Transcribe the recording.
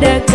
ada